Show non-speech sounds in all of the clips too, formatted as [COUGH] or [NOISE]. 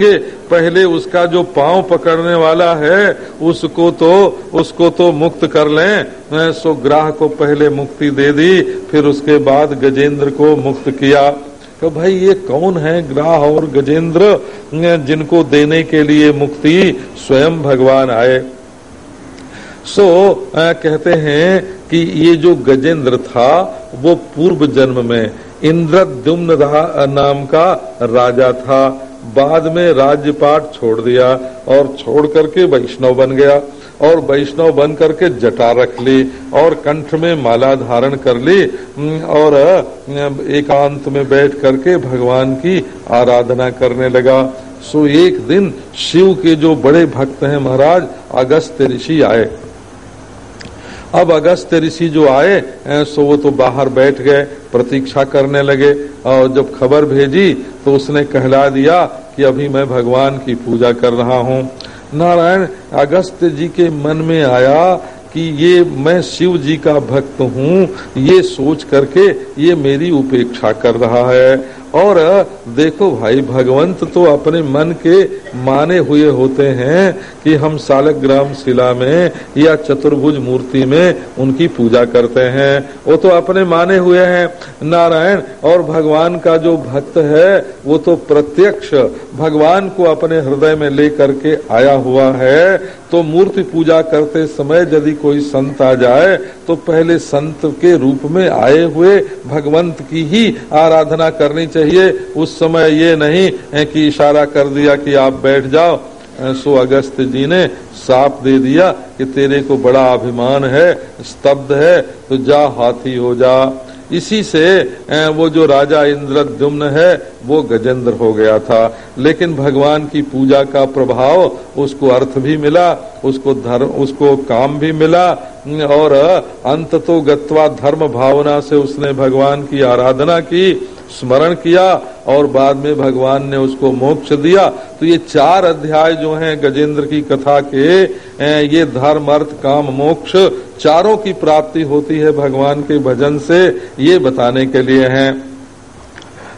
ये पहले उसका जो पाँव पकड़ने वाला है, उसको तो उसको तो मुक्त कर लें। सो ग्राह को पहले मुक्ति दे दी, फिर उसके बाद गजेंद्र को मुक्त किया। तो भाई ये कौन है ग्राह और गजेंद्र जिनको देने के लिए मुक्ति? स्वयं भगवान आए। सो कहते हैं कि ये जो गजेंद्र था, वो पूर्व जन्म में इंद्रद्युम्न नाम का राजा था। बाद में राज्यपाट छोड़ दिया और छोड़ करके वैष्णव बन गया और वैष्णव बन करके जटा रख ली और कंठ में माला धारण कर ली और एकांत में बैठ करके भगवान की आराधना करने लगा। सो एक दिन शिव के जो बड़े भक्त हैं महाराज अगस्त ऋषि आए। अब अगस्त ऋषि जो आए सो वो तो बाहर बैठ गए, प्रतीक्षा करने लगे, और जब खबर भेजी तो उसने कहला दिया कि अभी मैं भगवान की पूजा कर रहा हूँ। नारायण, अगस्त जी के मन में आया कि ये मैं शिव जी का भक्त हूँ, ये सोच करके ये मेरी उपेक्षा कर रहा है। और देखो भाई, भगवंत तो अपने मन के माने हुए होते हैं कि हम सालग्राम शिला में या चतुर्भुज मूर्ति में उनकी पूजा करते हैं। वो तो अपने माने हुए हैं। नारायण, और भगवान का जो भक्त है, वो तो प्रत्यक्ष भगवान को अपने हृदय में लेकर के आया हुआ है। तो मूर्ति पूजा करते समय यदि कोई संत आ जाए तो पहले संत के रूप में आए हुए भगवंत की ही आराधना करनी चाहिए। उस समय ये नहीं है कि इशारा कर दिया कि आप बैठ जाओ। सो अगस्त जी ने साफ़ दे दिया कि तेरे को बड़ा अभिमान है, स्तब्ध है तो जा हाथी हो जा। इसी से वो जो राजा इंद्रद्युम्न है, वो गजेंद्र हो गया था। लेकिन भगवान की पूजा का प्रभाव, उसको अर्थ भी मिला, उसको धर्म, उसको काम भी मिला और अंत तो गत्वा धर्म भावना से उसने भगवान की आराधना की। स्मरण किया और बाद में भगवान ने उसको मोक्ष दिया। तो ये चार अध्याय जो हैं गजेंद्र की कथा के ये धर्म, अर्थ, काम, मोक्ष, चारों की प्राप्ति होती है भगवान के भजन से, ये बताने के लिए हैं।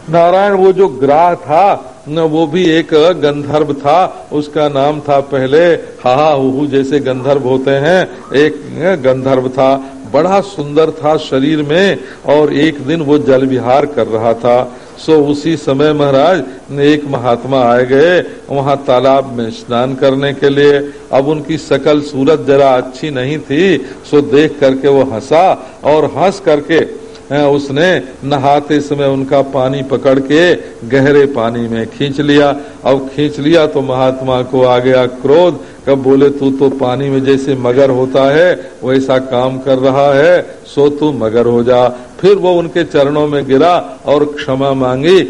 नारायण, वो जो ग्राह था न, वो भी एक गंधर्व था, उसका नाम था पहले हाहा हु जैसे गंधर्व होते हैं, एक गंधर्व था, बड़ा सुंदर था शरीर में, और एक दिन वो जल विहार कर रहा था। सो उसी समय महाराज, एक महात्मा आए गए, वहाँ तालाब में स्नान करने के लिए। अब उनकी सकल सूरत जरा अच्छी नहीं थी, सो देख करके वो हंसा, और हंस करके उसने नहाते समय उनका पानी पकड़ के गहरे पानी में खींच लिया। अब खींच लिया तो महात्मा को आ गया क्रोध। कब बोले, तू तो पानी में जैसे मगर होता है, वैसा काम कर रहा है, सो तू मगर हो जा। फिर वो उनके चरणों में गिरा और क्षमा मांगी।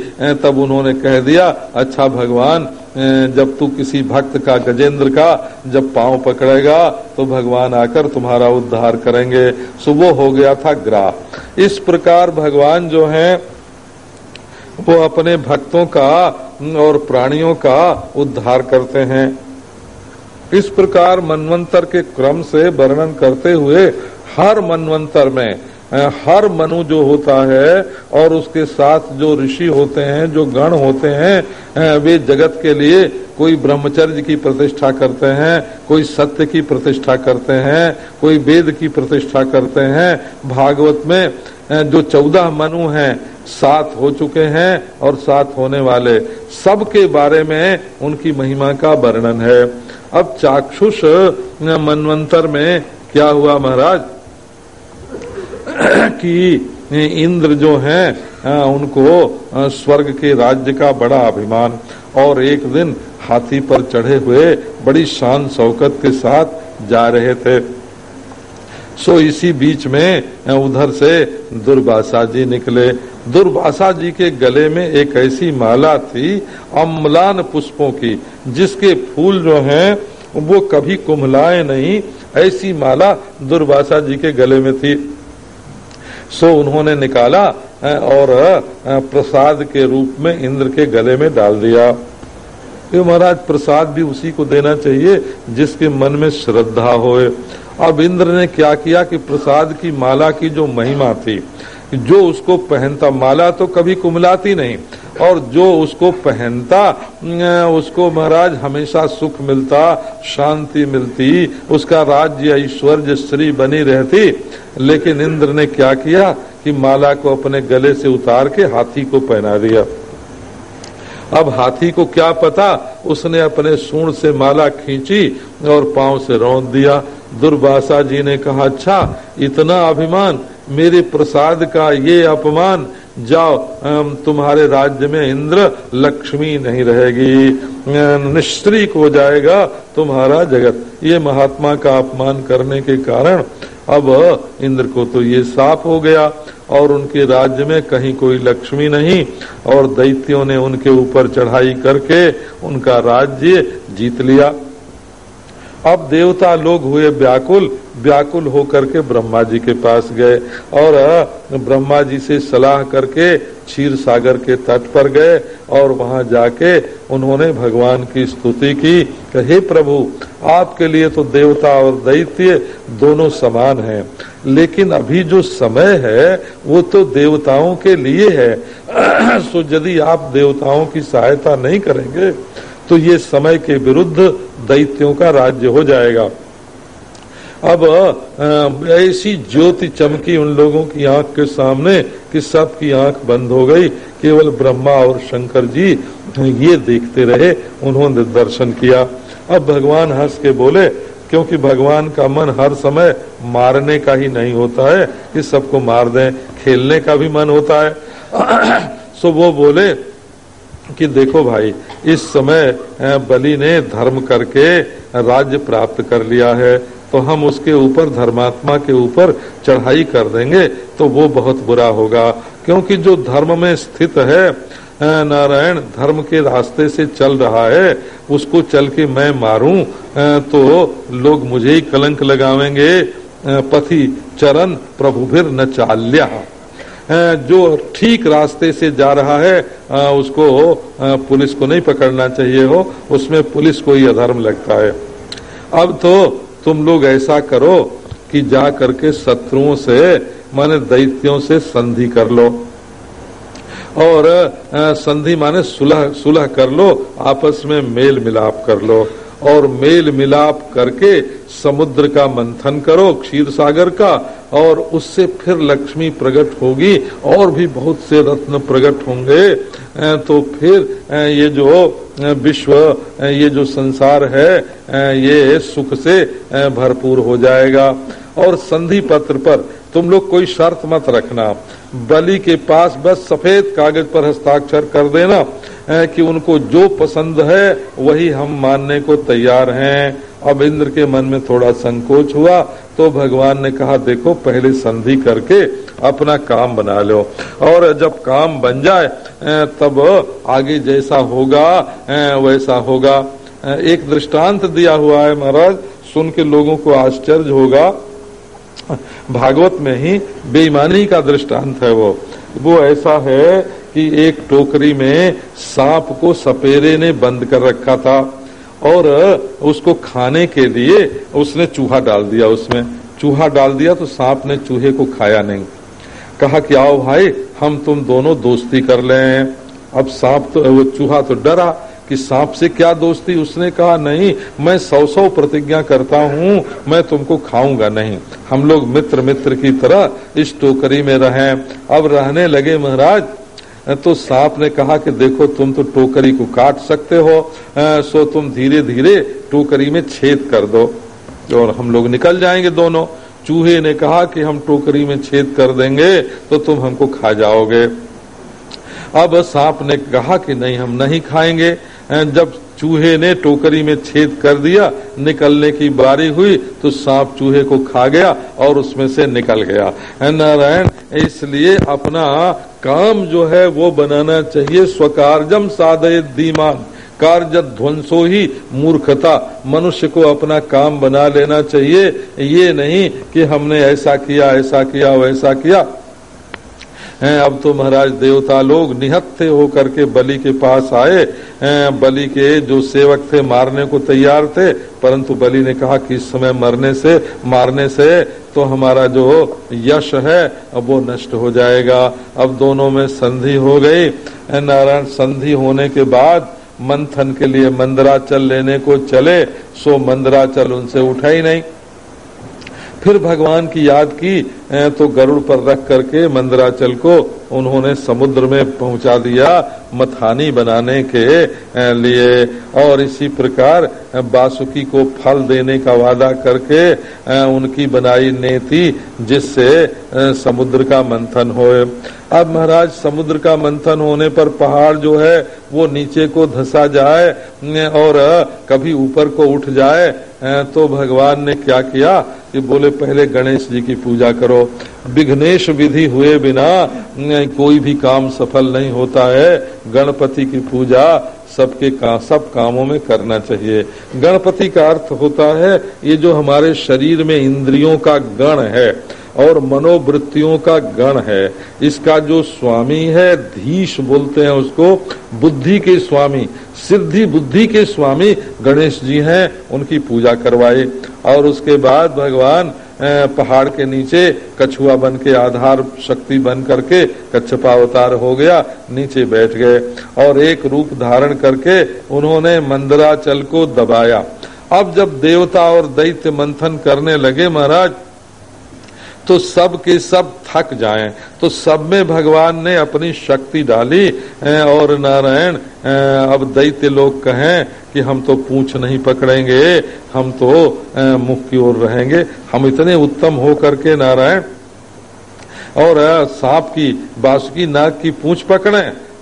तब उन्होंने कह दिया अच्छा भगवान जब तू किसी भक्त का गजेंद्र का जब पाँव पकड़ेगा तो भगवान आकर तुम्हारा उद्धार करेंगे। सो वो हो गया था ग्राह। इस प्रकार भगवान जो है, वो अपने भक्तों का और प्राणियों का उद्धार करते हैं। इस प्रकार मनवंतर के क्रम से वर्णन करते हुए हर मनवंतर में हर मनु जो होता है और उसके साथ जो ऋषि होते हैं, जो गण होते हैं वे जगत के लिए कोई ब्रह्मचर्य की प्रतिष्ठा करते हैं, कोई सत्य की प्रतिष्ठा करते हैं, कोई वेद की प्रतिष्ठा करते हैं। भागवत में जो चौदह मनु हैं, सात हो चुके हैं और सात होने वाले। सबके बारे में उनकी महिमा का वर्णन है। अब चाक्षुष मनवंतर में क्या हुआ महाराज? [COUGHS] कि इंद्र जो हैं उनको स्वर्ग के राज्य का बड़ा अभिमान। और एक दिन हाथी पर चढ़े हुए बड़ी शान शौकत के साथ जा रहे थे। सो इसी बीच में उधर से दुर्भाषा जी निकले। दुर्भाषा जी के गले में एक ऐसी माला थी अम्लान पुष्पों की, जिसके फूल जो हैं, वो कभी कुमलाए नहीं। ऐसी माला दुर्भाषा जी के गले में थी। सो उन्होंने निकाला और प्रसाद के रूप में इंद्र के गले में डाल दिया। ये महाराज, प्रसाद भी उसी को देना चाहिए जिसके मन में श्रद्धा होए। अब इंद्र ने क्या किया कि प्रसाद की माला की जो महिमा थी कि जो उसको पहनता, माला तो कभी कुमलाती नहीं, और जो उसको पहनता उसको महाराज हमेशा सुख मिलता, शांति मिलती, उसका राज्य ऐश्वर्य श्री बनी रहती। लेकिन इंद्र ने क्या किया कि माला को अपने गले से उतार के हाथी को पहना दिया। अब हाथी को क्या पता, उसने अपने सूण से माला खींची और पाँव से रौंद दिया। दुर्भाषा जी ने कहा अच्छा इतना अभिमान मेरे प्रसाद का ये अपमान, जाओ तुम्हारे राज्य में इंद्र लक्ष्मी नहीं रहेगी। निश्रिक हो जाएगा तुम्हारा जगत। ये महात्मा का अपमान करने के कारण अब इंद्र को तो ये साफ़ हो गया और उनके राज्य में कहीं कोई लक्ष्मी नहीं और दैत्यों ने उनके ऊपर चढ़ाई करके उनका राज्य जीत लिया। अब देवता लोग हुए व्याकुल व्याकुल होकर के ब्रह्मा जी के पास गए और ब्रह्मा जी से सलाह करके क्षीर सागर के तट पर गए और वहाँ जाके उन्होंने भगवान की स्तुति की। हे प्रभु, आपके लिए तो देवता और दैत्य दोनों समान हैं, लेकिन अभी जो समय है, वो तो देवताओं के लिए है। [CLEARS THROAT] सो यदि आप देवताओं की सहायता नहीं करेंगे तो ये समय के विरुद्ध दैत्यों का राज्य हो जाएगा। अब ऐसी ज्योति चमकी उन लोगों की आँख के सामने कि सबकी आँख बंद हो गई। केवल ब्रह्मा और शंकर जी ये देखते रहे, उन्होंने दर्शन किया। अब भगवान हंस के बोले, क्योंकि भगवान का मन हर समय मारने का ही नहीं होता है कि सबको मार दें, खेलने का भी मन होता है। [CLEARS THROAT] सो वो बोले कि देखो भाई, इस समय बलि ने धर्म करके राज्य प्राप्त कर लिया है। तो हम उसके ऊपर, धर्मात्मा के ऊपर चढ़ाई कर देंगे तो वो बहुत बुरा होगा। क्योंकि जो धर्म में स्थित है नारायण, धर्म के रास्ते से चल रहा है, उसको चल के मैं मारूं तो लोग मुझे ही कलंक लगावेंगे। पति चरण प्रभु फिर न चाल्या। जो ठीक रास्ते से जा रहा है उसको पुलिस को नहीं पकड़ना चाहिए हो, उसमें पुलिस को ही अधर्म लगता है। अब तो तुम लोग ऐसा करो कि जा करके शत्रुओं से, माने दैत्यों से संधि कर लो। और संधि माने सुलह सुलह कर लो, आपस में मेल मिलाप कर लो। और मेल मिलाप करके समुद्र का मंथन करो, क्षीर सागर का, और उससे फिर लक्ष्मी प्रकट होगी, और भी बहुत से रत्न प्रकट होंगे। तो फिर ये जो विश्व ये जो संसार है ये सुख से भरपूर हो जाएगा। और संधि पत्र पर, तुम लोग कोई शर्त मत रखना। बलि के पास बस सफ़ेद कागज़ पर हस्ताक्षर कर देना। कि उनको जो पसंद है, वही हम मानने को तैयार हैं। अब इंद्र के मन में थोड़ा संकोच हुआ तो भगवान ने कहा, देखो, पहले संधि करके अपना काम बना लो। और जब काम बन जाए तब आगे जैसा होगा वैसा होगा। एक दृष्टांत दिया हुआ है महाराज, सुन के लोगों को आश्चर्य होगा। भागवत में ही बेईमानी का दृष्टांत है वो। वो ऐसा है कि एक टोकरी में सांप को सपेरे ने बंद कर रखा था और उसको खाने के लिए उसने चूहा डाल दिया उसमें। चूहा डाल दिया तो सांप ने चूहे को खाया नहीं। कहा कि आओ भाई, हम तुम दोनों दोस्ती कर लें। अब सांप तो वो चूहा तो डरा कि सांप से क्या दोस्ती? उसने कहा, नहीं, मैं सौ सौ प्रतिज्ञा करता हूँ, मैं तुमको खाऊँगा नहीं। हम लोग मित्र मित्र की तरह इस टोकरी में रहें। अब रहने लगे महाराज तो सांप ने कहा कि देखो, तुम तो टोकरी को काट सकते हो सो तुम धीरे धीरे टोकरी में छेद कर दो। और हम लोग निकल जाएँगे दोनों। चूहे ने कहा कि हम टोकरी में छेद कर देंगे तो तुम हमको खा जाओगे। अब सांप ने कहा कि नहीं, हम नहीं खाएँगे। जब चूहे ने टोकरी में छेद कर दिया, निकलने की बारी हुई तो सांप चूहे को खा गया और उसमें से निकल गया। नारायण, इसलिए अपना काम जो है वो बनाना चाहिए। स्वकार्यम साधय दीमान कार्य ध्वंसो ही मूर्खता। मनुष्य को अपना काम बना लेना चाहिए। ये नहीं कि हमने ऐसा किया ऐसा किया, वैसा किया। हैं। अब तो महाराज देवता लोग निहत्थे होकर के बलि के पास आए बलि के जो सेवक थे मारने को तैयार थे, परंतु बलि ने कहा कि इस समय मरने से, मारने से तो हमारा जो यश है, अब वो नष्ट हो जाएगा। अब दोनों में संधि हो गई। नारायण, संधि होने के बाद मंथन के लिए मंदराचल लेने को चले, सो मंदराचल उनसे उठा ही नहीं। फिर भगवान की याद की तो गरुड़ पर रख करके मंदराचल को उन्होंने समुद्र में पहुँचा दिया। मथानी बनाने के लिए। और इसी प्रकार बासुकी को फल देने का वादा करके उनकी बनाई नेति, जिससे समुद्र का मंथन होए। अब महाराज, समुद्र का मंथन होने पर पहाड़ जो है, वो नीचे को धसा जाए और कभी ऊपर को उठ जाए तो भगवान ने क्या किया कि बोले, पहले गणेश जी की पूजा करो। विघ्नेश विधि हुए बिना कोई भी काम सफल नहीं होता है। गणपति की पूजा सबके का, सब कामों में करना चाहिए। गणपति का अर्थ होता है, ये जो हमारे शरीर में इंद्रियों का गण है और मनोवृत्तियों का गण है। इसका जो स्वामी है, धीश बोलते हैं उसको, बुद्धि के स्वामी, सिद्धि बुद्धि के स्वामी गणेश जी हैं, उनकी पूजा करवाए। और उसके बाद भगवान पहाड़ के नीचे कछुआ बन के आधार शक्ति बन करके कच्छपा अवतार हो गया, नीचे बैठ गए। और एक रूप धारण करके उन्होंने मंदराचल को दबाया। अब जब देवता और दैत्य मंथन करने लगे महाराज तो सब के सब थक जाएँ। तो सब में भगवान ने अपनी शक्ति डाली और नारायण अब दैत्य लोग कहें कि हम तो पूछ नहीं पकड़ेंगे, हम तो मुख की ओर रहेंगे। हम इतने उत्तम हो करके नारायण, और सांप की बासुकी नाग की पूछ पकड़े।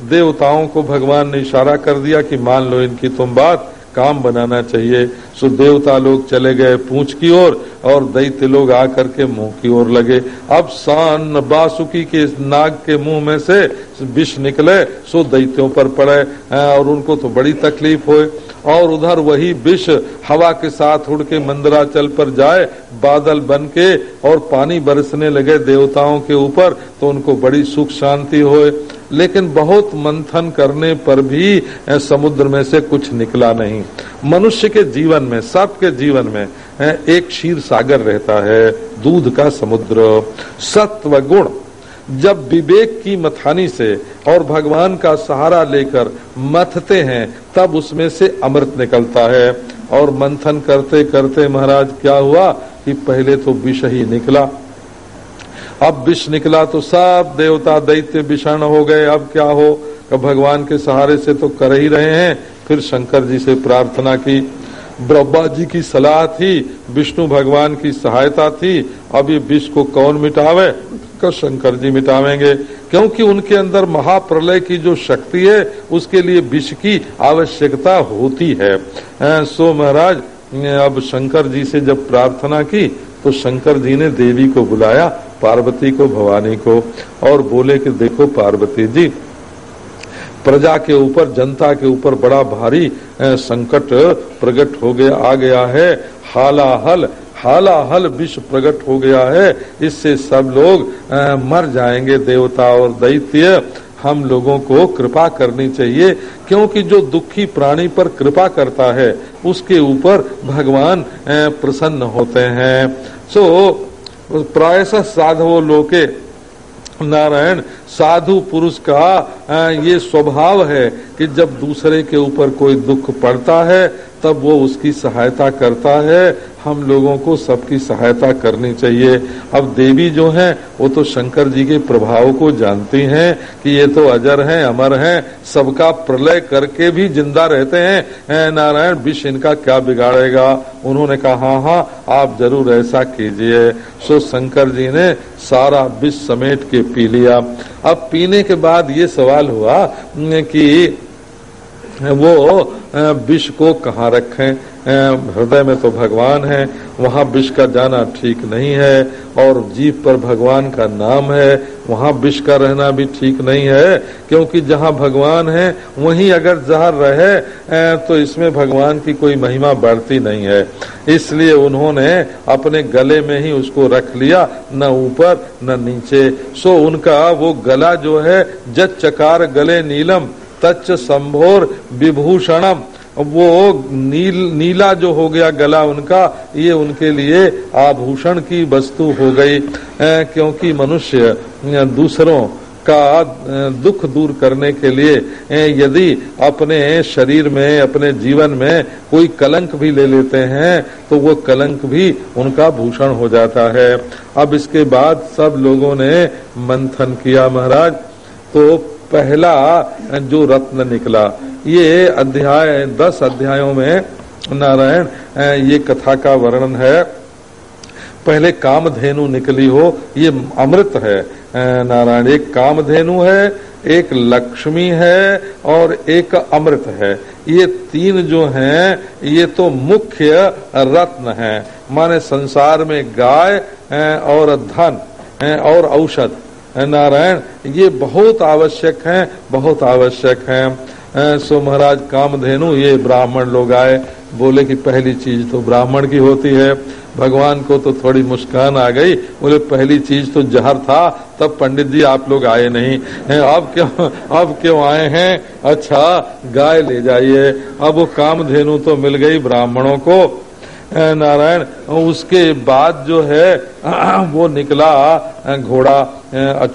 देवताओं को भगवान ने इशारा कर दिया कि मान लो इनकी तुम बात। काम बनाना चाहिए। सो देवता लोग चले गए पूछ की ओर और, और दैत्य लोग आकर के मुँह की ओर लगे। अब सान बासुकी के नाग के मुँह में से विष निकले सो दैत्यों पर पड़े। और उनको तो बड़ी तकलीफ़ हुई। और उधर वही विष हवा के साथ उड़ के मंदराचल पर जाए बादल बन के और पानी बरसने लगे देवताओं के ऊपर तो उनको बड़ी सुख शांति होए लेकिन बहुत मंथन करने पर भी समुद्र में से कुछ निकला नहीं। मनुष्य के जीवन में सबके जीवन में एक क्षीर सागर रहता है, दूध का समुद्र। सत्व गुण। जब विवेक की मथानी से और भगवान का सहारा लेकर मथते हैं, तब उसमें से अमृत निकलता है। और मंथन करते करते महाराज, क्या हुआ कि पहले तो विष ही निकला। अब विष निकला तो सब देवता दैत्य विषण हो गए। अब क्या हो? भगवान के सहारे से तो कर ही रहे हैं। फिर शंकर जी से प्रार्थना की। ब्रह्मा जी की सलाह थी, विष्णु भगवान की सहायता थी। अब ये विष को कौन मिटावे? का शंकर जी मिटावेंगे? क्योंकि उनके अंदर महाप्रलय की जो शक्ति है, उसके लिए विष की आवश्यकता होती है। सो महाराज, अब शंकर जी से जब प्रार्थना की तो शंकर जी ने देवी को बुलाया। पार्वती को, भवानी को और बोले कि देखो पार्वती जी, प्रजा के ऊपर, जनता के ऊपर बड़ा भारी संकट प्रकट हो गया, आ गया है। हालाहल हालाहल विश्व प्रकट हो गया है। इससे सब लोग मर जाएँगे, देवता और दैत्य। हम लोगों को कृपा करनी चाहिए, क्योंकि जो दुखी प्राणी पर कृपा करता है, उसके ऊपर भगवान प्रसन्न होते हैं। सो प्रायश साधवो लोके नारायण साधु पुरुष का ये स्वभाव है कि जब दूसरे के ऊपर कोई दुख पड़ता है, तब वो उसकी सहायता करता है। हम लोगों को सबकी सहायता करनी चाहिए। अब देवी जो हैं, वो तो शंकर जी के प्रभाव को जानती हैं कि ये तो अजर हैं, अमर हैं, सबका प्रलय करके भी ज़िंदा रहते हैं। नारायण विष इनका क्या बिगाड़ेगा? उन्होंने कहा हाँ हाँ आप ज़रूर ऐसा कीजिए। सो शंकर जी ने सारा विष समेट के पी लिया। अब पीने के बाद ये सवाल हुआ कि वो विष को कहाँ रखें? हृदय में तो भगवान है, वहाँ विष का जाना ठीक नहीं है, और जीव पर भगवान का नाम है, वहाँ विष का रहना भी ठीक नहीं है, क्योंकि जहाँ भगवान है, वहीं अगर जहर रहे तो इसमें भगवान की कोई महिमा बढ़ती नहीं है। इसलिए उन्होंने अपने गले में ही उसको रख लिया, न ऊपर, न नीचे। सो उनका वो गला जो है जच चकार गले नीलम, तच्च संभोर विभूषणम। वो नील, नीला जो हो गया गला उनका, ये उनके लिए आभूषण की वस्तु हो गई क्योंकि मनुष्य दूसरों का दुख दूर करने के लिए यदि अपने शरीर में, अपने जीवन में कोई कलंक भी ले लेते हैं तो वो कलंक भी उनका भूषण हो जाता है। अब इसके बाद सब लोगों ने मंथन किया महाराज तो पहला जो रत्न निकला ये अध्याय, दस अध्यायों में नारायण ये कथा का वर्णन है। पहले कामधेनु निकली हो, ये अमृत है। नारायण, एक कामधेनु है, एक लक्ष्मी है और एक अमृत है। ये तीन जो हैं, ये तो मुख्य रत्न है, माने संसार में गाय और धन और औषध। नारायण, ये बहुत आवश्यक हैं, बहुत आवश्यक हैं। सो महाराज कामधेनु, ये ब्राह्मण लोग आए, बोले कि पहली चीज़ तो ब्राह्मण की होती है। भगवान को तो थोड़ी मुस्कान आ गई, बोले पहली चीज़ तो जहर था, तब पंडित जी आप लोग आए नहीं। अब क्यों अब क्यों आए हैं? अच्छा गाय ले जाइए। अब वो कामधेनु तो मिल गई ब्राह्मणों को। नारायण, उसके बाद जो है, [CLEARS THROAT] वो निकला घोड़ा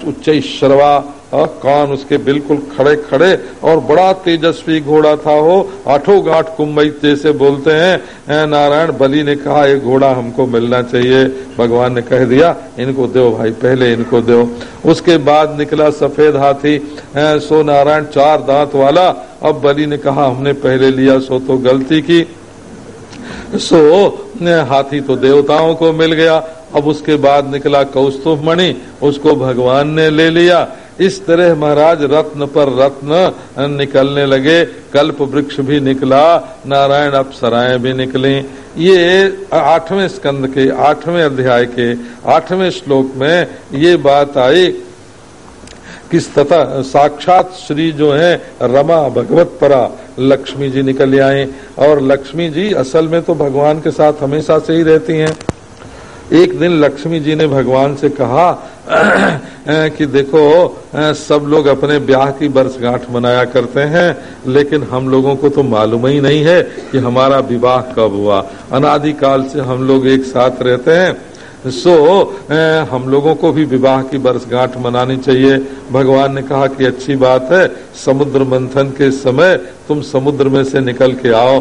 उच्च शर्वा कान उसके बिल्कुल खड़े खड़े और बड़ा तेजस्वी घोड़ा था हो आठों गांठ कुंभई जैसे बोलते हैं नारायण, बलि ने कहा, ये घोड़ा हमको मिलना चाहिए। भगवान ने कह दिया, इनको दो भाई, पहले इनको दो। उसके बाद निकला सफ़ेद हाथी सो नारायण, चार दांत वाला। अब बलि ने कहा, हमने पहले लिया, सो तो गलती की। सो हाथी तो देवताओं को मिल गया। अब उसके बाद निकला कौस्तुभ मणि उसको भगवान ने ले लिया। इस तरह महाराज रत्न पर रत्न निकलने लगे, कल्प वृक्ष भी निकला, नारायण अप्सराएँ भी निकली। ये आठवें स्कंद के, आठवें अध्याय के, आठवें श्लोक में ये बात आई कि तथा साक्षात श्री जो है, रमा भगवत परा, लक्ष्मी जी निकल आए और लक्ष्मी जी असल में तो भगवान के साथ हमेशा से ही रहती हैं। एक दिन लक्ष्मी जी ने भगवान से कहा [CLEARS THROAT] कि देखो सब लोग अपने ब्याह की वर्षगांठ मनाया करते हैं, लेकिन हम लोगों को तो मालूम ही नहीं है कि हमारा विवाह कब हुआ। अनादिकाल से हम लोग एक साथ रहते हैं सो हम लोगों को भी विवाह की वर्षगांठ मनानी चाहिए। भगवान ने कहा कि अच्छी बात है, समुद्र मंथन के समय तुम समुद्र में से निकल के आओ।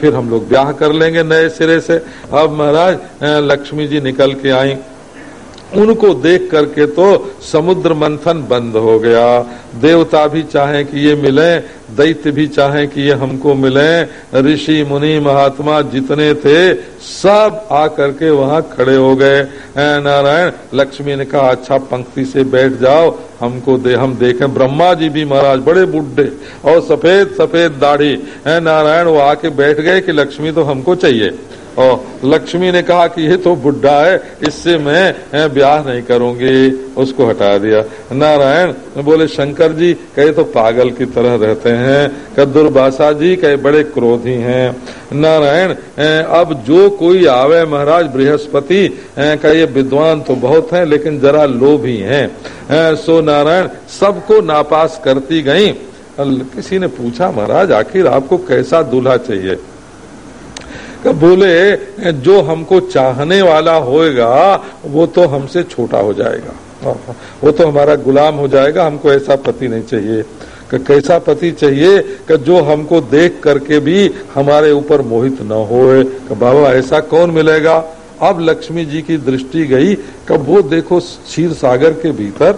फिर हम लोग ब्याह कर लेंगे नए सिरे से। अब महाराज लक्ष्मी जी निकल के आई। उनको देख करके तो समुद्र मंथन बंद हो गया। देवता भी चाहे कि ये मिले, दैत्य भी चाहे कि ये हमको मिले। ऋषि, मुनि, महात्मा जितने थे, सब आकर के वहाँ खड़े हो गए। नारायण, लक्ष्मी ने कहा अच्छा पंक्ति से बैठ जाओ, हमको दे, हम देखें। ब्रह्मा जी भी महाराज, बड़े बुढ़े और सफ़ेद सफ़ेद दाढ़ी। है नारायण, वो आके बैठ गए कि लक्ष्मी तो हमको चाहिए। और लक्ष्मी ने कहा कि ये तो बुढ़ा है, इससे मैं ब्याह नहीं करूँगी। उसको हटा दिया। नारायण बोले, शंकर जी, कहे तो पागल की तरह रहते हैं। कह दुर्भाषा जी कहे, बड़े क्रोधी हैं। नारायण अब जो कोई आवे महाराज बृहस्पति का ये विद्वान तो बहुत है, लेकिन जरा लोभी हैं। सो नारायण, सबको नापास करती गई। किसी ने पूछा, महाराज, आखिर आपको कैसा दूल्हा चाहिए? बोले, जो हमको चाहने वाला होएगा, वो तो हमसे छोटा हो जाएगा। वो तो हमारा गुलाम हो जाएगा, हमको ऐसा पति नहीं चाहिए। कि, कैसा पति चाहिए कि जो हमको देख करके भी हमारे ऊपर मोहित न होए? बाबा, ऐसा कौन मिलेगा? अब लक्ष्मी जी की दृष्टि गई, कब वो देखो क्षीर सागर के भीतर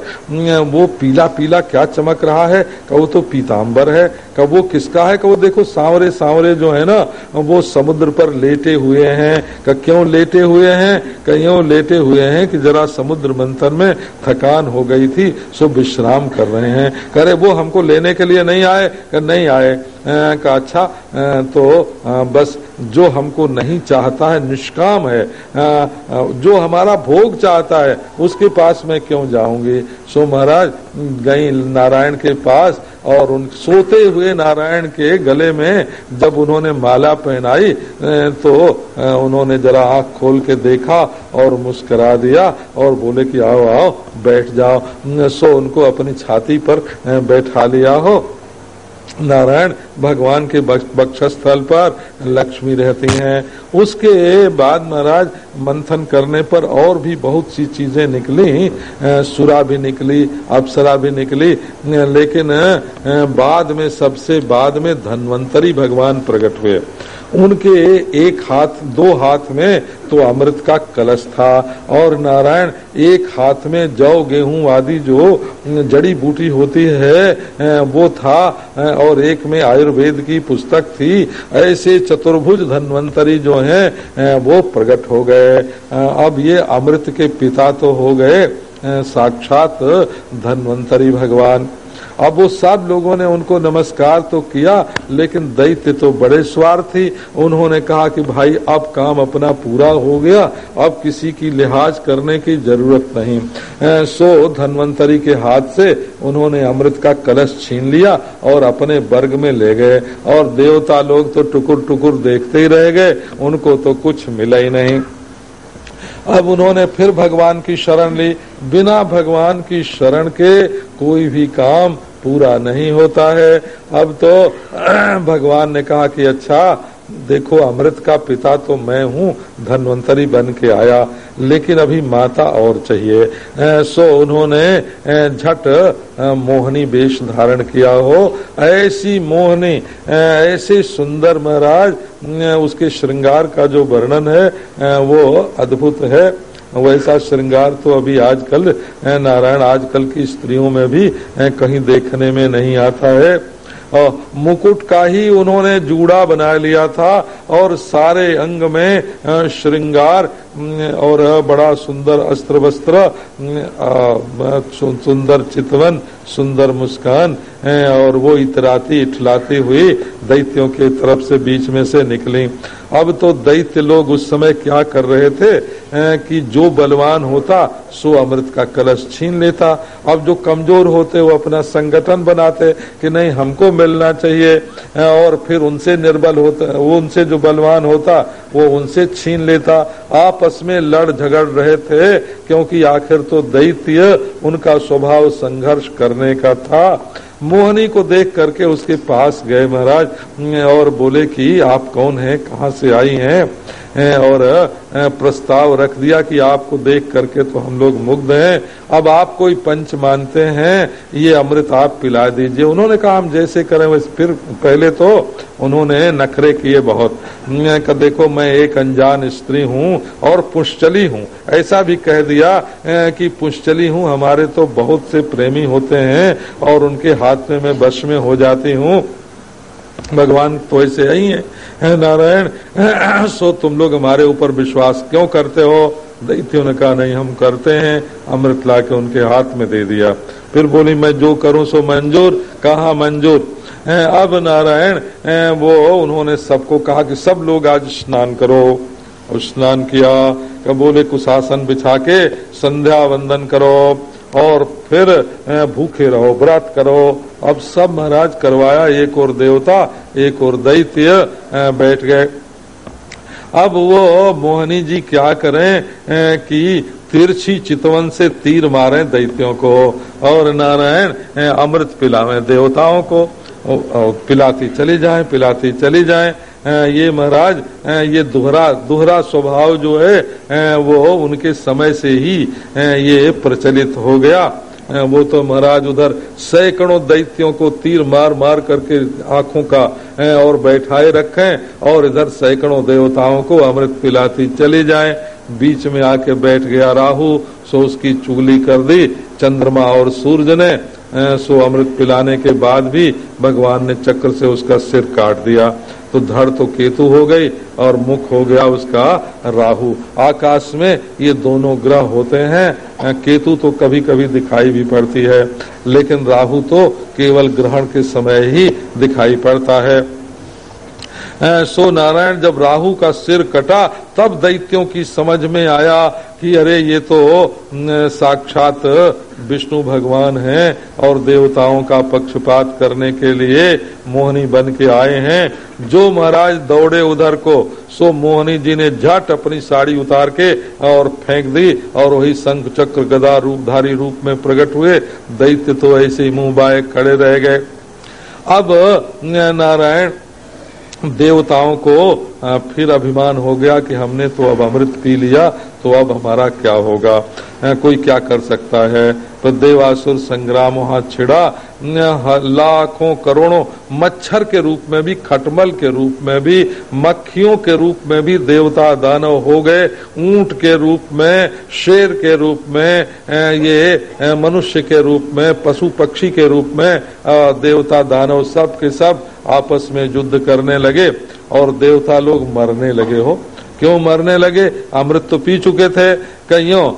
वो पीला पीला क्या चमक रहा है, कब वो तो पीताम्बर है, कब वो किसका है, कब वो देखो सांवरे सांवरे जो है ना, वो समुद्र पर लेटे हुए हैं, कब क्यों लेटे हुए हैं क्यों लेटे हुए हैं कि जरा समुद्र मंथन में थकान हो गई थी, सो विश्राम कर रहे हैं। करे वो हमको लेने के लिए नहीं आए? नहीं आए। का अच्छा तो बस जो हमको नहीं चाहता है, निष्काम है जो हमारा भोग चाहता है, उसके पास मैं क्यों जाऊँगी? सो महाराज, गई नारायण के पास और उन सोते हुए नारायण के गले में जब उन्होंने माला पहनाई तो उन्होंने जरा आँख खोल के देखा और मुस्करा दिया और बोले कि आओ आओ, बैठ जाओ। सो उनको अपनी छाती पर बैठा लिया हो। नारायण भगवान के बक्षस्थल पर लक्ष्मी रहती हैं। उसके बाद महाराज मंथन करने पर और भी बहुत सी चीज़ें निकली सुरा भी निकली, अप्सरा भी निकली लेकिन बाद में, सबसे बाद में धनवंतरी भगवान प्रकट हुए। उनके एक हाथ, दो हाथ में तो अमृत का कलश था और नारायण एक हाथ में जौ, गेहूँ आदि जो जड़ी बूटी होती है वो था और एक में आयुर्वेद की पुस्तक थी। ऐसे चतुर्भुज धनवंतरी जो हैं वो प्रकट हो गए। अब ये अमृत के पिता तो हो गए साक्षात धनवंतरी भगवान। अब वो सब लोगों ने उनको नमस्कार तो किया, लेकिन दैत्य तो बड़े स्वार्थी। उन्होंने कहा कि भाई, अब काम अपना पूरा हो गया, अब किसी की लिहाज करने की ज़रूरत नहीं। सो धनवंतरी के हाथ से उन्होंने अमृत का कलश छीन लिया और अपने वर्ग में ले गए। और देवता लोग तो टुकुर टुकुर देखते ही रह गए, उनको तो कुछ मिला ही नहीं। अब उन्होंने फिर भगवान की शरण ली। बिना भगवान की शरण के कोई भी काम पूरा नहीं होता है। अब तो [CLEARS THROAT] भगवान ने कहा कि अच्छा देखो, अमृत का पिता तो मैं हूँ, धनवंतरी बन के आया, लेकिन अभी माता और चाहिए। सो उन्होंने झट मोहनी वेश धारण किया हो। ऐसी मोहनी ऐसे सुंदर महाराज उसके श्रृंगार का जो वर्णन है वो अद्भुत है। वैसा श्रृंगार तो अभी आजकल नारायण आजकल की स्त्रियों में भी कहीं देखने में नहीं आता है। मुकुट का ही उन्होंने जूड़ा बना लिया था और सारे अंग में श्रृंगार और बड़ा सुंदर अस्त्र वस्त्र सुंदर चितवन सुंदर मुस्कान और वो इतराती, इठलाती हुई दैत्यों के तरफ़ से बीच में से निकली। अब तो दैत्य लोग उस समय क्या कर रहे थे? कि जो बलवान होता, सो अमृत का कलश छीन लेता। अब जो कमज़ोर होते, वो अपना संगठन बनाते कि नहीं, हमको मिलना चाहिए। और फिर उनसे निर्बल होता, वो उनसे जो बलवान होता, वो उनसे छीन लेता। आपस में लड़ झगड़ रहे थे, क्योंकि आखिर तो दैत्य उनका स्वभाव संघर्ष करने का था। मोहनी को देख करके उसके पास गए महाराज। और बोले कि आप कौन हैं? कहाँ से आई हैं? और प्रस्ताव रख दिया कि आपको देख करके तो हम लोग मुग्ध हैं। अब आप कोई पंच मानते हैं, ये अमृत आप पिला दीजिए। उन्होंने कहा, हम जैसे करें, वैसे फिर पहले तो उन्होंने नखरे किए बहुत। कर देखो, मैं एक अनजान स्त्री हूँ और पुष्चली हूँ। ऐसा भी कह दिया कि पुष्चली हूँ, हमारे तो बहुत से प्रेमी होते हैं और उनके हाथ में मैं बश में हो जाती हूँ। भगवान तो ऐसे ही है, नारायण सो तुम लोग हमारे ऊपर विश्वास क्यों करते हो? दैत्यों ने कहा नहीं हम करते हैं। अमृत ला के उनके हाथ में दे दिया। फिर बोली मैं जो करूँ सो मंजूर। कहा मंजूर। अब नारायण वो उन्होंने सबको कहा कि सब लोग आज स्नान करो। और स्नान किया बोले कुशासन बिछा के संध्या वंदन करो। और फिर भूखे रहो, व्रत करो। अब सब महाराज करवाया, एक और देवता, एक और दैत्य बैठ गए। अब वो मोहनी जी क्या करें कि तिरछी चितवन से तीर मारे दैत्यों को और नारायण अमृत पिलावे देवताओं को। पिलाती चली जाए, पिलाती चली जाए। ये महाराज ये दोहरा दोहरा स्वभाव जो है वो उनके समय से ही ये प्रचलित हो गया। वो तो महाराज उधर सैकड़ों दैत्यों को तीर मार मार करके आँखों का और बैठाए रखें, और इधर सैकड़ों देवताओं को अमृत पिलाती चले जाए। बीच में आके बैठ गया राहु, सो उसकी चुगली कर दी, चंद्रमा और सूर्य ने सो अमृत पिलाने के बाद भी भगवान ने चक्र से उसका सिर काट दिया। तो धड़ तो केतु हो गई और मुख हो गया उसका राहु। आकाश में ये दोनों ग्रह होते हैं केतु तो कभी कभी दिखाई भी पड़ती है, लेकिन राहु तो केवल ग्रहण के समय ही दिखाई पड़ता है। सो नारायण, जब राहु का सिर कटा, तब दैत्यों की समझ में आया कि अरे, ये तो साक्षात विष्णु भगवान हैं और देवताओं का पक्षपात करने के लिए मोहनी बन के आए हैं। जो महाराज दौड़े उधर को, सो मोहनी जी ने झट अपनी साड़ी उतार के और फेंक दी और वही संख चक्र गदा रूपधारी रूप में प्रकट हुए। दैत्य तो ऐसे ही मुँह बाए खड़े रह गए। अब नारायण देवताओं को फिर अभिमान हो गया कि हमने तो अब अमृत पी लिया तो अब हमारा क्या होगा? कोई क्या कर सकता है? तो देवासुर संग्राम वहाँ छिड़ा लाखों करोड़ों मच्छर के रूप में भी, खटमल के रूप में भी, मक्खियों के रूप में भी देवता दानव हो गए। ऊँट के रूप में, शेर के रूप में ये मनुष्य के रूप में, पशु पक्षी के रूप में देवता दानव सब के सब आपस में युद्ध करने लगे और देवता लोग मरने लगे हो। क्यों मरने लगे? अमृत तो पी चुके थे। कईयों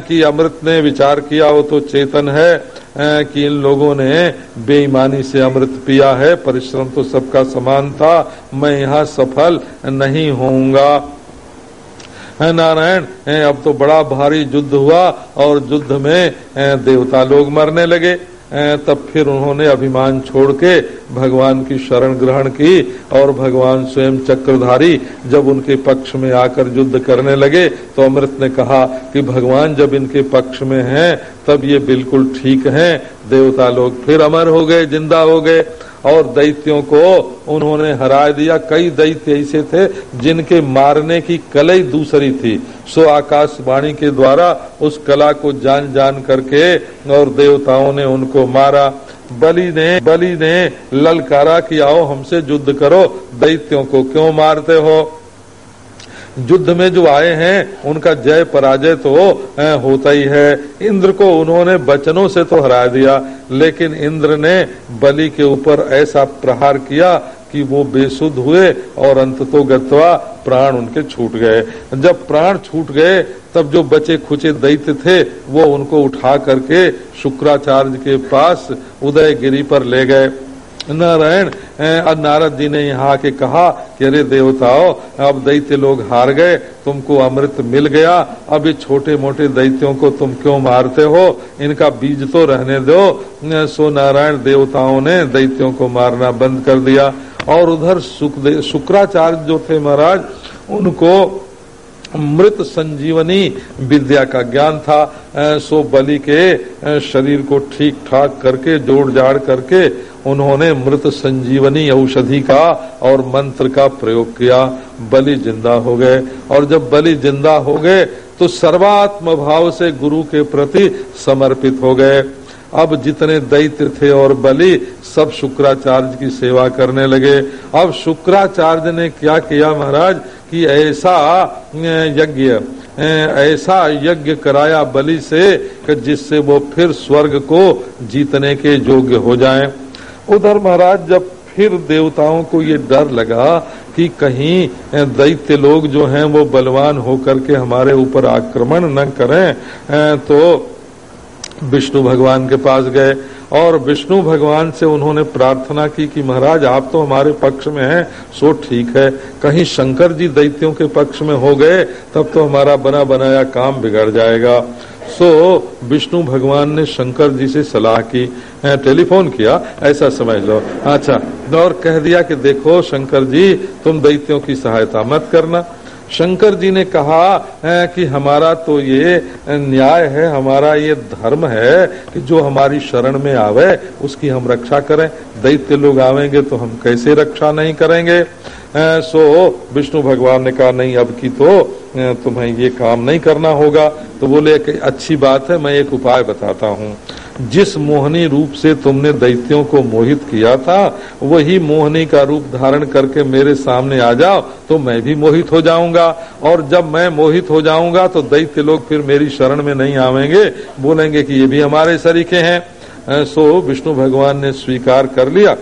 कि अमृत ने विचार किया, वो तो चेतन है। कि इन लोगों ने बेईमानी से अमृत पिया है। परिश्रम तो सबका समान था। मैं यहाँ सफल नहीं होऊँगा। है नारायण अब तो बड़ा भारी युद्ध हुआ और युद्ध में देवता लोग मरने लगे। तब फिर उन्होंने अभिमान छोड़ के भगवान की शरण ग्रहण की और भगवान स्वयं चक्रधारी जब उनके पक्ष में आकर युद्ध करने लगे तो अमृत ने कहा कि भगवान जब इनके पक्ष में हैं, तब ये बिल्कुल ठीक हैं। देवता लोग फिर अमर हो गए, ज़िंदा हो गए। और दैत्यों को उन्होंने हरा दिया। कई दैत्य ऐसे थे जिनके मारने की कला ही दूसरी थी। सो आकाशवाणी के द्वारा उस कला को जान जान करके और देवताओं ने उनको मारा। बलि ने बलि ने, ललकारा कि आओ हमसे युद्ध करो। दैत्यों को क्यों मारते हो? युद्ध में जो आए हैं, उनका जय पराजय तो होता ही है। इंद्र को उन्होंने बचनों से तो हरा दिया, लेकिन इंद्र ने बलि के ऊपर ऐसा प्रहार किया कि वो बेसुध हुए और अंत तो गत्वा प्राण उनके छूट गए। जब प्राण छूट गए, तब जो बचे खुचे दैत्य थे, वो उनको उठा करके शुक्राचार्य के पास उदय गिरी पर ले गए। नारायण नारद जी ने यहाँ आके कहा कि, अरे देवताओं, अब दैत्य लोग हार गए, तुमको अमृत मिल गया, अब ये छोटे मोटे दैत्यों को तुम क्यों मारते हो? इनका बीज तो रहने दो। सो नारायण, देवताओं ने दैत्यों को मारना बंद कर दिया। और उधर शुक्राचार्य जो थे महाराज, उनको मृत संजीवनी विद्या का ज्ञान था। सो बलि के शरीर को ठीक ठाक करके जोड़ जाड़ करके उन्होंने मृत संजीवनी औषधि का और मंत्र का प्रयोग किया, बलि ज़िंदा हो गए। और जब बलि ज़िंदा हो गए तो सर्वात्म भाव से गुरु के प्रति समर्पित हो गए। अब जितने दैत्य थे और बलि, सब शुक्राचार्य की सेवा करने लगे। अब शुक्राचार्य ने क्या किया महाराज, कि ऐसा यज्ञ ऐसा यज्ञ कराया बलि से, कि जिससे वो फिर स्वर्ग को जीतने के योग्य हो जाएँ। उधर महाराज, जब फिर देवताओं को ये डर लगा कि कहीं दैत्य लोग जो हैं, वो बलवान होकर के हमारे ऊपर आक्रमण न करें तो विष्णु भगवान के पास गए। और विष्णु भगवान से उन्होंने प्रार्थना की कि महाराज, आप तो हमारे पक्ष में हैं, सो ठीक है। कहीं शंकर जी दैत्यों के पक्ष में हो गए, तब तो हमारा बना बनाया काम बिगड़ जाएगा। सो विष्णु भगवान ने शंकर जी से सलाह की टेलीफोन किया ऐसा समझ लो अच्छा और कह दिया कि देखो शंकर जी तुम दैत्यों की सहायता मत करना शंकर जी ने कहा कि हमारा तो ये न्याय है, हमारा ये धर्म है, कि जो हमारी शरण में आवे, उसकी हम रक्षा करें। दैत्य लोग आवेंगे तो हम कैसे रक्षा नहीं करेंगे? सो विष्णु भगवान ने कहा, नहीं, अब की तो तुम्हें ये काम नहीं करना होगा। तो बोले कि अच्छी बात है, मैं एक उपाय बताता हूँ। जिस मोहनी रूप से तुमने दैत्यों को मोहित किया था, वही मोहनी का रूप धारण करके मेरे सामने आ जाओ तो मैं भी मोहित हो जाऊँगा। और जब मैं मोहित हो जाऊँगा तो दैत्य लोग फिर मेरी शरण में नहीं आवेंगे। बोलेंगे कि ये भी हमारे सरीखे हैं। सो विष्णु भगवान ने स्वीकार कर लिया।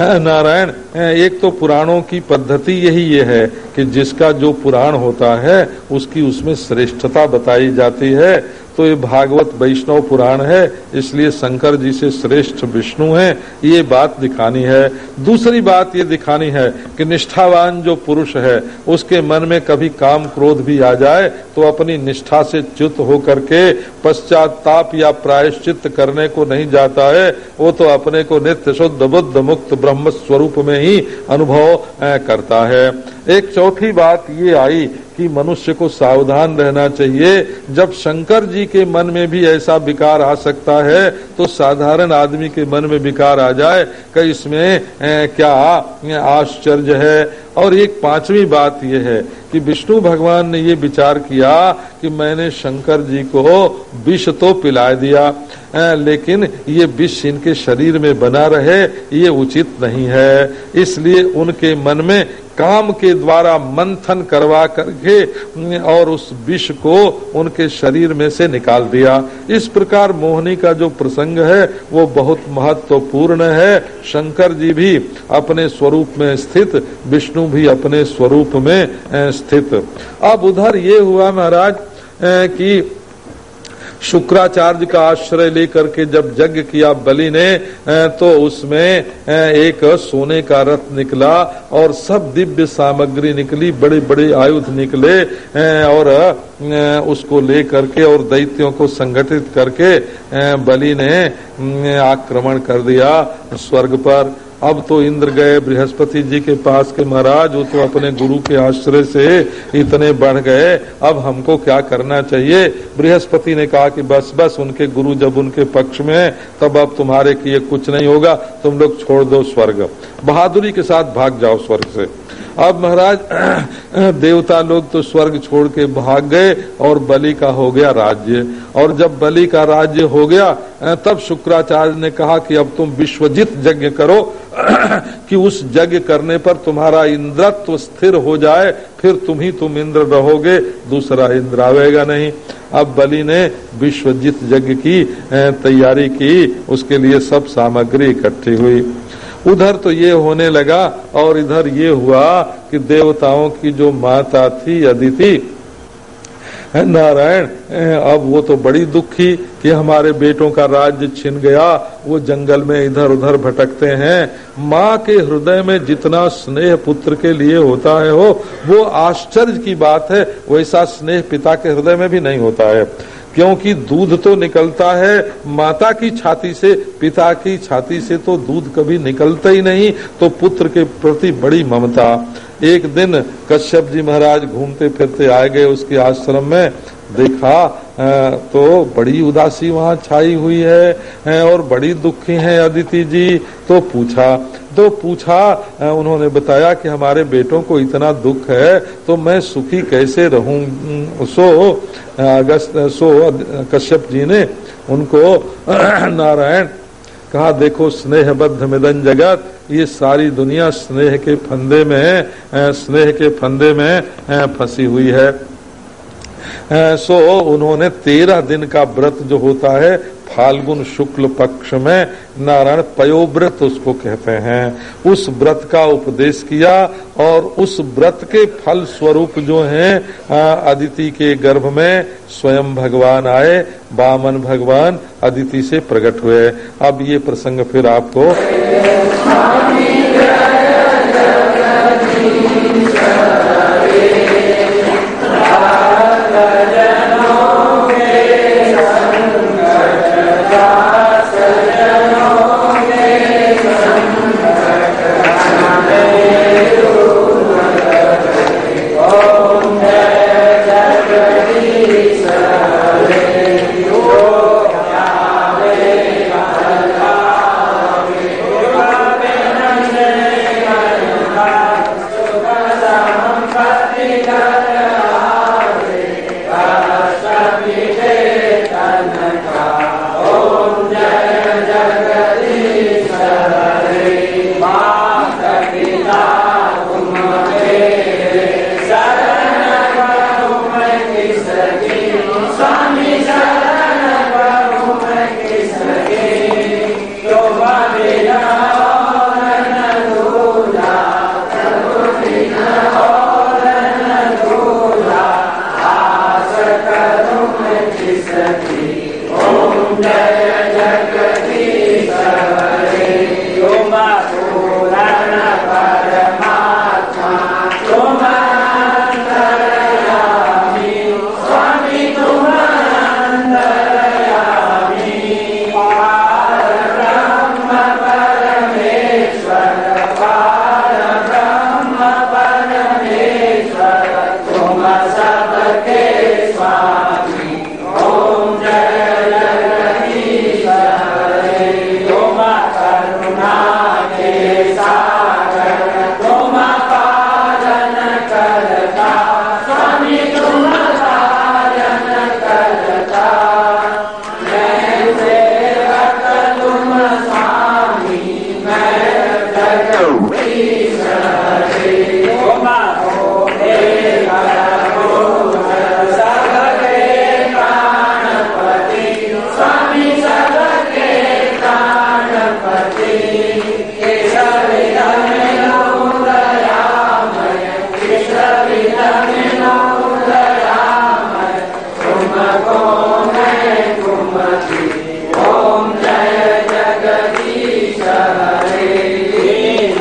नारायण एक तो पुराणों की पद्धति यही ये है कि जिसका जो पुराण होता है, उसकी उसमें श्रेष्ठता बताई जाती है। तो ये भागवत वैष्णव पुराण है, इसलिए शंकर जी से श्रेष्ठ विष्णु हैं, ये बात दिखानी है। दूसरी बात ये दिखानी है कि निष्ठावान जो पुरुष है, उसके मन में कभी काम क्रोध भी आ जाए तो अपनी निष्ठा से च्युत होकर के पश्चाताप या प्रायश्चित करने को नहीं जाता है, वो तो अपने को नित्य शुद्ध बुद्ध मुक्त ब्रह्म स्वरूप में ही अनुभव करता है। एक चौथी बात ये आई कि मनुष्य को सावधान रहना चाहिए। जब शंकर जी के मन में भी ऐसा विकार आ सकता है तो साधारण आदमी के मन में विकार आ जाए। कि इसमें क्या आश्चर्य है और एक पांचवी बात यह है कि विष्णु भगवान ने ये विचार किया कि मैंने शंकर जी को विष तो पिला दिया लेकिन ये विष इनके शरीर में बना रहे, ये उचित नहीं है। इसलिए उनके मन में काम के द्वारा मंथन करवा करके और उस विष को उनके शरीर में से निकाल दिया। इस प्रकार मोहनी का जो प्रसंग है, वो बहुत महत्वपूर्ण है। शंकर जी भी अपने स्वरूप में स्थित विष्णु भी अपने स्वरूप में स्थित। अब उधर ये हुआ महाराज कि शुक्राचार्य का आश्रय लेकर के जब यज्ञ किया बलि ने तो उसमें एक सोने का रथ निकला और सब दिव्य सामग्री निकली बड़े बड़े आयुध निकले और उसको ले करके और दैत्यों को संगठित करके बलि ने आक्रमण कर दिया स्वर्ग पर। अब तो इंद्र गए बृहस्पति जी के पास के महाराज, वो तो अपने गुरु के आश्रय से इतने बढ़ गए। अब हमको क्या करना चाहिए? बृहस्पति ने कहा कि बस बस, उनके गुरु जब उनके पक्ष में तब अब तुम्हारे किए कुछ नहीं होगा। तुम लोग छोड़ दो स्वर्ग। बहादुरी के साथ भाग जाओ स्वर्ग से। अब महाराज, [CLEARS THROAT] देवता लोग तो स्वर्ग छोड़ के भाग गए और बलि का हो गया राज्य। और जब बलि का राज्य हो गया तब शुक्राचार्य ने कहा कि अब तुम विश्वजित यज्ञ करो। [CLEARS THROAT] कि उस यज्ञ करने पर तुम्हारा इंद्रत्व स्थिर हो जाए, फिर तुम ही तुम इंद्र रहोगे, दूसरा इंद्र आवेगा नहीं। अब बलि ने विश्वजित यज्ञ की तैयारी की, उसके लिए सब सामग्री इकट्ठी हुई। उधर तो ये होने लगा और इधर ये हुआ कि देवताओं की जो माता थी अदिति नारायण अब वो तो बड़ी दुखी कि हमारे बेटों का राज्य छिन गया, वो जंगल में इधर उधर भटकते हैं। माँ के हृदय में जितना स्नेह पुत्र के लिए होता है हो, वो आश्चर्य की बात है, वैसा स्नेह पिता के हृदय में भी नहीं होता है। क्योंकि दूध तो निकलता है, माता की छाती से, पिता की छाती से तो दूध कभी निकलता ही नहीं तो पुत्र के प्रति बड़ी ममता। एक दिन कश्यप जी महाराज घूमते फिरते आए गए उसके आश्रम में, देखा तो बड़ी उदासी वहाँ छाई हुई है और बड़ी दुखी हैं अदिति जी तो पूछा तो पूछा उन्होंने बताया कि हमारे बेटों को इतना दुख है तो मैं सुखी कैसे रहूँ? सो अगस्त, सो कश्यप जी ने उनको नारायण कहा, देखो, स्नेहबद्ध मिदन जगत, ये सारी दुनिया स्नेह के फंदे में स्नेह के फंदे में फंसी हुई है। सो, उन्होंने तेरह दिन का व्रत जो होता है फाल्गुन शुक्ल पक्ष में नारायण पयोव्रत उसको कहते हैं। उस व्रत का उपदेश किया और उस व्रत के फल स्वरूप जो है अदिति के गर्भ में स्वयं भगवान आए, बामन भगवान अदिति से प्रकट हुए। अब ये प्रसंग फिर आपको